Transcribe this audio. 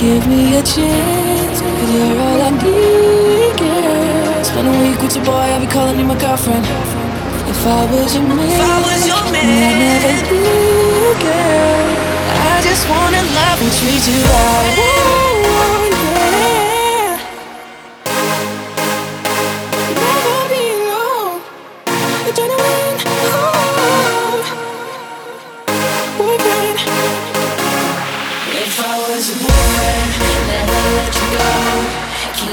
Give me a chance, cause you're all I need, girl. Spend a week with your boy, I'll be calling you my girlfriend. If I was your man, if I was your man, I'd never leave, girl. I just wanna love and treat you right.